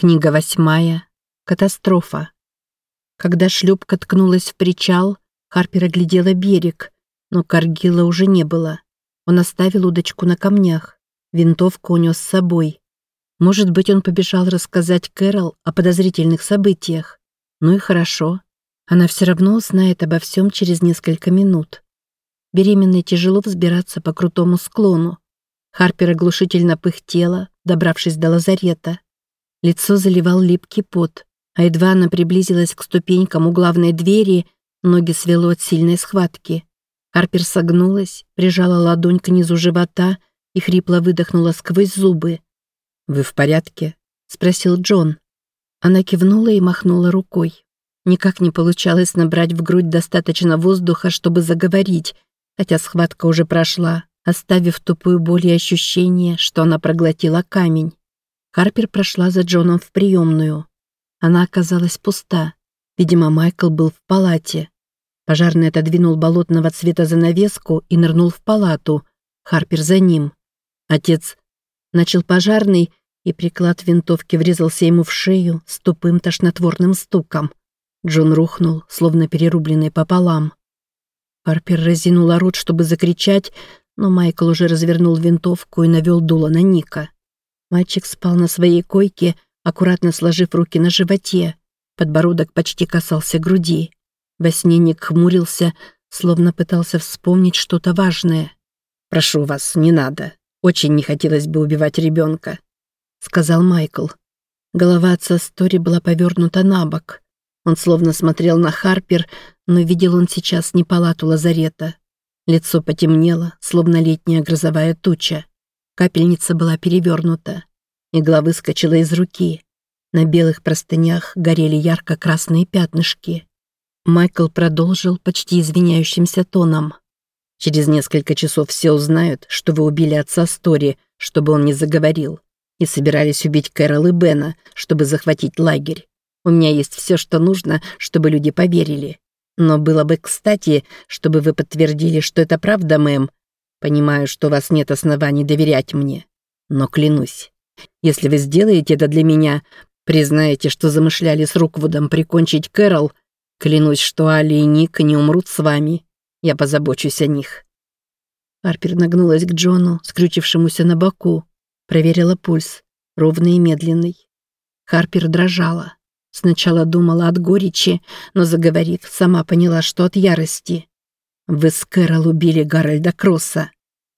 Книга восьмая. Катастрофа. Когда шлюпка ткнулась в причал, Харпер оглядела берег, но Каргила уже не было. Он оставил удочку на камнях. Винтовку унес с собой. Может быть, он побежал рассказать Кэрол о подозрительных событиях. Ну и хорошо. Она все равно узнает обо всем через несколько минут. Беременной тяжело взбираться по крутому склону. Харпер оглушительно пыхтела, добравшись до лазарета. Лицо заливал липкий пот, а едва она приблизилась к ступенькам у главной двери, ноги свело от сильной схватки. Харпер согнулась, прижала ладонь к низу живота и хрипло выдохнула сквозь зубы. «Вы в порядке?» — спросил Джон. Она кивнула и махнула рукой. Никак не получалось набрать в грудь достаточно воздуха, чтобы заговорить, хотя схватка уже прошла, оставив тупую боль и ощущение, что она проглотила камень. Харпер прошла за Джоном в приемную. Она оказалась пуста. Видимо, Майкл был в палате. Пожарный отодвинул болотного цвета занавеску и нырнул в палату. Харпер за ним. Отец начал пожарный, и приклад винтовки врезался ему в шею с тупым тошнотворным стуком. Джон рухнул, словно перерубленный пополам. Харпер разинула рот, чтобы закричать, но Майкл уже развернул винтовку и навел дуло на Ника. Мальчик спал на своей койке, аккуратно сложив руки на животе. Подбородок почти касался груди. Во сне Ник хмурился, словно пытался вспомнить что-то важное. «Прошу вас, не надо. Очень не хотелось бы убивать ребенка», — сказал Майкл. Голова отца Стори была повернута на бок. Он словно смотрел на Харпер, но видел он сейчас не палату лазарета. Лицо потемнело, словно летняя грозовая туча. Капельница была перевернута. Игла выскочила из руки. На белых простынях горели ярко-красные пятнышки. Майкл продолжил почти извиняющимся тоном. «Через несколько часов все узнают, что вы убили отца Стори, чтобы он не заговорил, и собирались убить Кэрол и Бена, чтобы захватить лагерь. У меня есть все, что нужно, чтобы люди поверили. Но было бы кстати, чтобы вы подтвердили, что это правда, мэм. Понимаю, что у вас нет оснований доверять мне. Но клянусь, если вы сделаете это для меня, признаете, что замышляли с Руквудом прикончить Кэрол, клянусь, что Али и Ник не умрут с вами. Я позабочусь о них». Харпер нагнулась к Джону, скрючившемуся на боку. Проверила пульс, ровный и медленный. Харпер дрожала. Сначала думала от горечи, но, заговорив, сама поняла, что от ярости. «Вы с Кэрол убили Гарольда Кросса.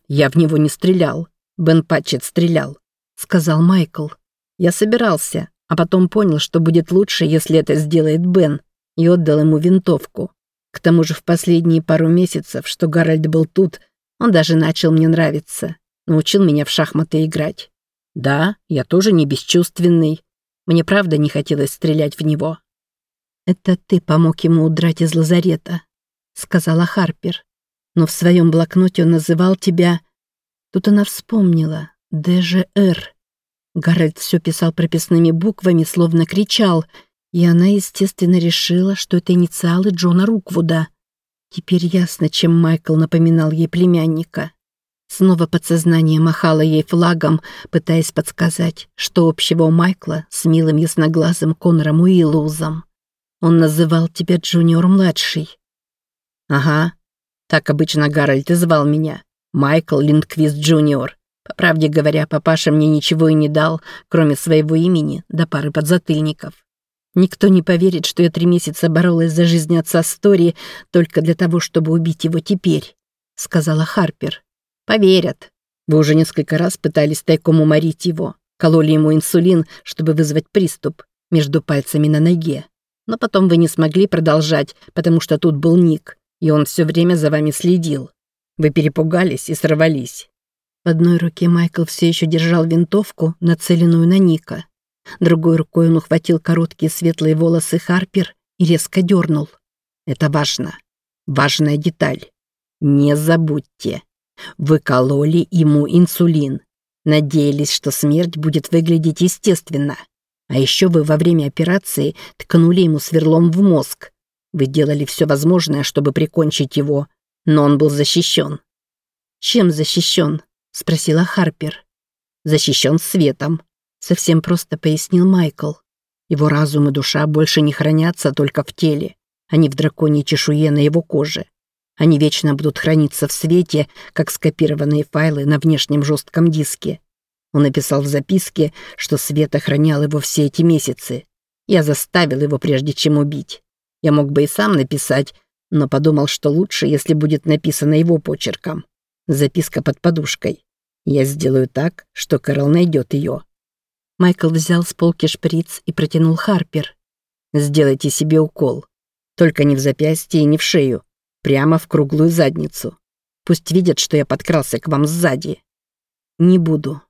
Я в него не стрелял. Бен Патчет стрелял», — сказал Майкл. «Я собирался, а потом понял, что будет лучше, если это сделает Бен, и отдал ему винтовку. К тому же в последние пару месяцев, что Гарольд был тут, он даже начал мне нравиться. Научил меня в шахматы играть. Да, я тоже не бесчувственный, мне правда не хотелось стрелять в него. «Это ты помог ему удрать из лазарета», — сказала Харпер. «Но в своем блокноте он называл тебя...» Тут она вспомнила. ДЖР. Гарольд все писал прописными буквами, словно кричал, и она, естественно, решила, что это инициалы Джона Руквуда. Теперь ясно, чем Майкл напоминал ей племянника. Снова подсознание махало ей флагом, пытаясь подсказать, что общего у Майкла с милым ясноглазым Конором Уиллоузом. Он называл тебя Джуниор-младший. Ага, так обычно Гарольд и звал меня. Майкл Линдквист Джуниор. По правде говоря, папаша мне ничего и не дал, кроме своего имени да пары подзатыльников. Никто не поверит, что я три месяца боролась за жизнь отца Стори только для того, чтобы убить его теперь», — сказала Харпер. Поверят. Вы уже несколько раз пытались тайком уморить его, кололи ему инсулин, чтобы вызвать приступ между пальцами на ноге. Но потом вы не смогли продолжать, потому что тут был Ник, и он все время за вами следил. Вы перепугались и сорвались. В одной руке Майкл все еще держал винтовку, нацеленную на Ника. Другой рукой он ухватил короткие светлые волосы Харпер и резко дернул. Это важно. Важная деталь. Не забудьте. Вы кололи ему инсулин. Надеялись, что смерть будет выглядеть естественно. А еще вы во время операции ткнули ему сверлом в мозг. Вы делали все возможное, чтобы прикончить его, но он был защищен. «Чем защищен?» — спросила Харпер. «Защищен светом», — Совсем просто пояснил Майкл. Его разум и душа больше не хранятся только в теле. Они в драконьей чешуе на его коже. Они вечно будут храниться в свете, как скопированные файлы на внешнем жестком диске. Он написал в записке, что свет охранял его все эти месяцы. Я заставил его, прежде чем убить. Я мог бы и сам написать, но подумал, что лучше, если будет написано его почерком. Записка под подушкой. Я сделаю так, что Кэрол найдет ее. Майкл взял с полки шприц и протянул Харпер. «Сделайте себе укол. Только не в запястье и не в шею. Прямо в круглую задницу. Пусть видят, что я подкрался к вам сзади». «Не буду».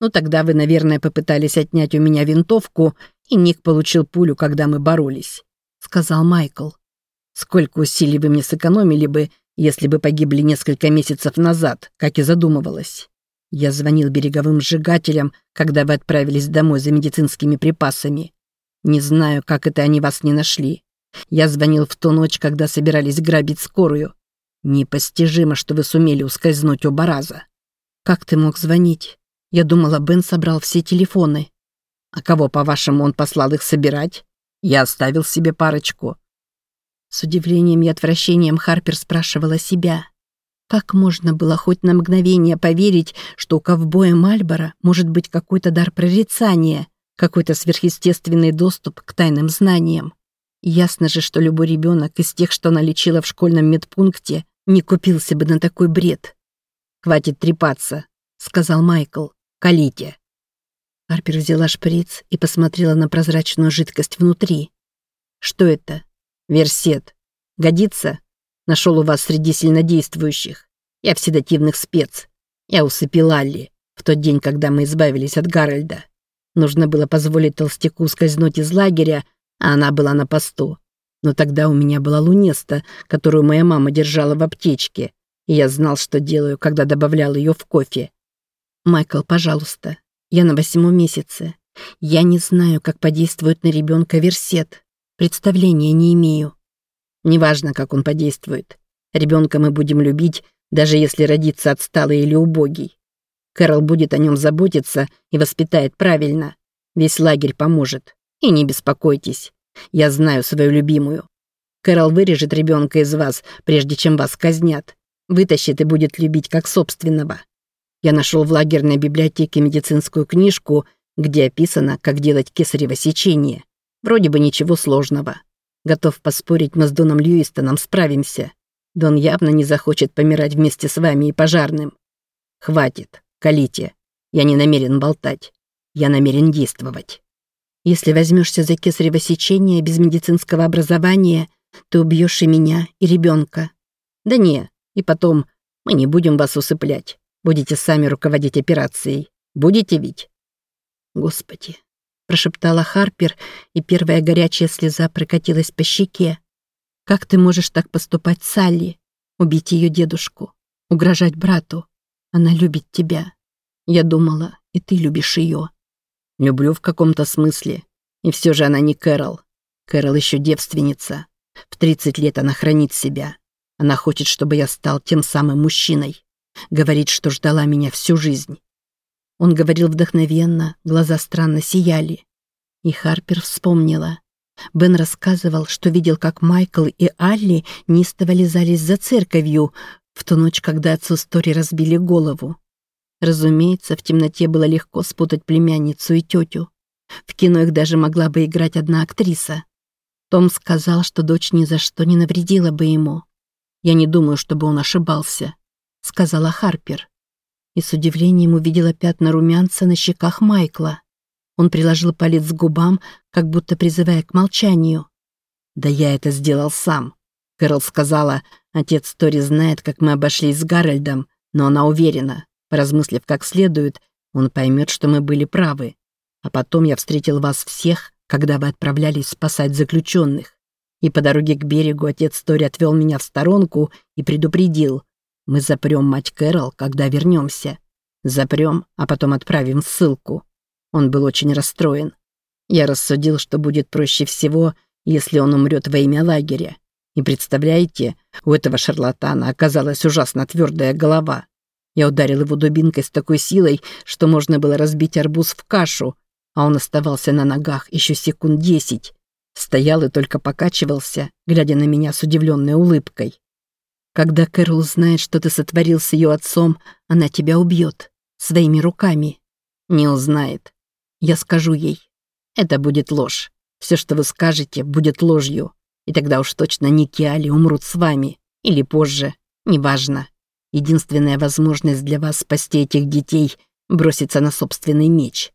«Ну тогда вы, наверное, попытались отнять у меня винтовку, и Ник получил пулю, когда мы боролись», — сказал Майкл. «Сколько усилий вы мне сэкономили бы, если бы погибли несколько месяцев назад, как и задумывалось. Я звонил береговым сжигателям, когда вы отправились домой за медицинскими припасами. Не знаю, как это они вас не нашли. Я звонил в ту ночь, когда собирались грабить скорую. Непостижимо, что вы сумели ускользнуть оба раза. Как ты мог звонить? Я думала, Бен собрал все телефоны. А кого, по-вашему, он послал их собирать? Я оставил себе парочку. С удивлением и отвращением Харпер спрашивала себя. Как можно было хоть на мгновение поверить, что у ковбоя Мальбора может быть какой-то дар прорицания, какой-то сверхъестественный доступ к тайным знаниям? Ясно же, что любой ребенок из тех, что она лечила в школьном медпункте, не купился бы на такой бред. «Хватит трепаться», — сказал Майкл. «Колите». Арпер взяла шприц и посмотрела на прозрачную жидкость внутри. «Что это?» «Версет. Годится?» «Нашел у вас среди сильнодействующих. Я в седативных спец. Я усыпил Алли в тот день, когда мы избавились от Гарольда. Нужно было позволить толстяку скользнуть из лагеря, а она была на посту. Но тогда у меня была лунеста, которую моя мама держала в аптечке, и я знал, что делаю, когда добавлял ее в кофе. «Майкл, пожалуйста, я на восьмом месяце. Я не знаю, как подействует на ребенка версет. Представления не имею. Неважно, как он подействует. Ребенка мы будем любить, даже если родится отсталый или убогий. Кэрол будет о нем заботиться и воспитает правильно. Весь лагерь поможет. И не беспокойтесь, я знаю свою любимую. Кэрол вырежет ребенка из вас, прежде чем вас казнят. Вытащит и будет любить как собственного. Я нашел в лагерной библиотеке медицинскую книжку, где описано, как делать кесарево сечение. Вроде бы ничего сложного. Готов поспорить, мы с Доном Льюистоном справимся. Дон явно не захочет помирать вместе с вами и пожарным. Хватит, колите. Я не намерен болтать. Я намерен действовать. Если возьмешься за кесарево сечение без медицинского образования, ты убьешь и меня, и ребенка. Да не, и потом, мы не будем вас усыплять. Будете сами руководить операцией. Будете ведь? Господи, прошептала Харпер, и первая горячая слеза прокатилась по щеке. Как ты можешь так поступать с Салли? Убить ее дедушку? Угрожать брату? Она любит тебя. Я думала, и ты любишь ее. Люблю в каком-то смысле. И все же она не Кэрол. Кэрол еще девственница. В 30 лет она хранит себя. Она хочет, чтобы я стал тем самым мужчиной. Говорит, что ждала меня всю жизнь. Он говорил вдохновенно, глаза странно сияли. И Харпер вспомнила. Бен рассказывал, что видел, как Майкл и Алли неистово лизались за церковью в ту ночь, когда отцу Стори разбили голову. Разумеется, в темноте было легко спутать племянницу и тетю. В кино их даже могла бы играть одна актриса. Том сказал, что дочь ни за что не навредила бы ему. «Я не думаю, чтобы он ошибался», — сказала Харпер. И с удивлением увидела пятна румянца на щеках Майкла. Он приложил палец к губам, как будто призывая к молчанию. «Да я это сделал сам», — Кэрол сказала. «Отец Тори знает, как мы обошлись с Гарольдом, но она уверена, Поразмыслив как следует, он поймет, что мы были правы. А потом я встретил вас всех, когда вы отправлялись спасать заключенных. И по дороге к берегу отец Тори отвел меня в сторонку и предупредил. Мы запрем мать Кэрол, когда вернемся. Запрем, а потом отправим ссылку. Он был очень расстроен. Я рассудил, что будет проще всего, если он умрет во имя лагеря. И представляете, у этого шарлатана оказалась ужасно твердая голова. Я ударил его дубинкой с такой силой, что можно было разбить арбуз в кашу, а он оставался на ногах еще секунд десять. Стоял и только покачивался, глядя на меня с удивленной улыбкой. Когда Кэрол узнает, что ты сотворил с ее отцом, она тебя убьет. Своими руками. Не узнает. Я скажу ей. Это будет ложь. Все, что вы скажете, будет ложью. И тогда уж точно Ники и Али умрут с вами. Или позже. Неважно. Единственная возможность для вас спасти этих детей — броситься на собственный меч.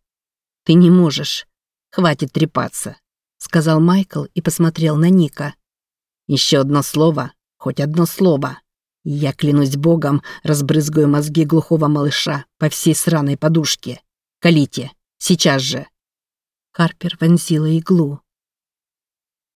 Ты не можешь. Хватит трепаться сказал Майкл и посмотрел на Ника. Еще одно слово, хоть одно слово. я, клянусь богом, разбрызгаю мозги глухого малыша по всей сраной подушке. Калите, сейчас же. Харпер вонзила иглу.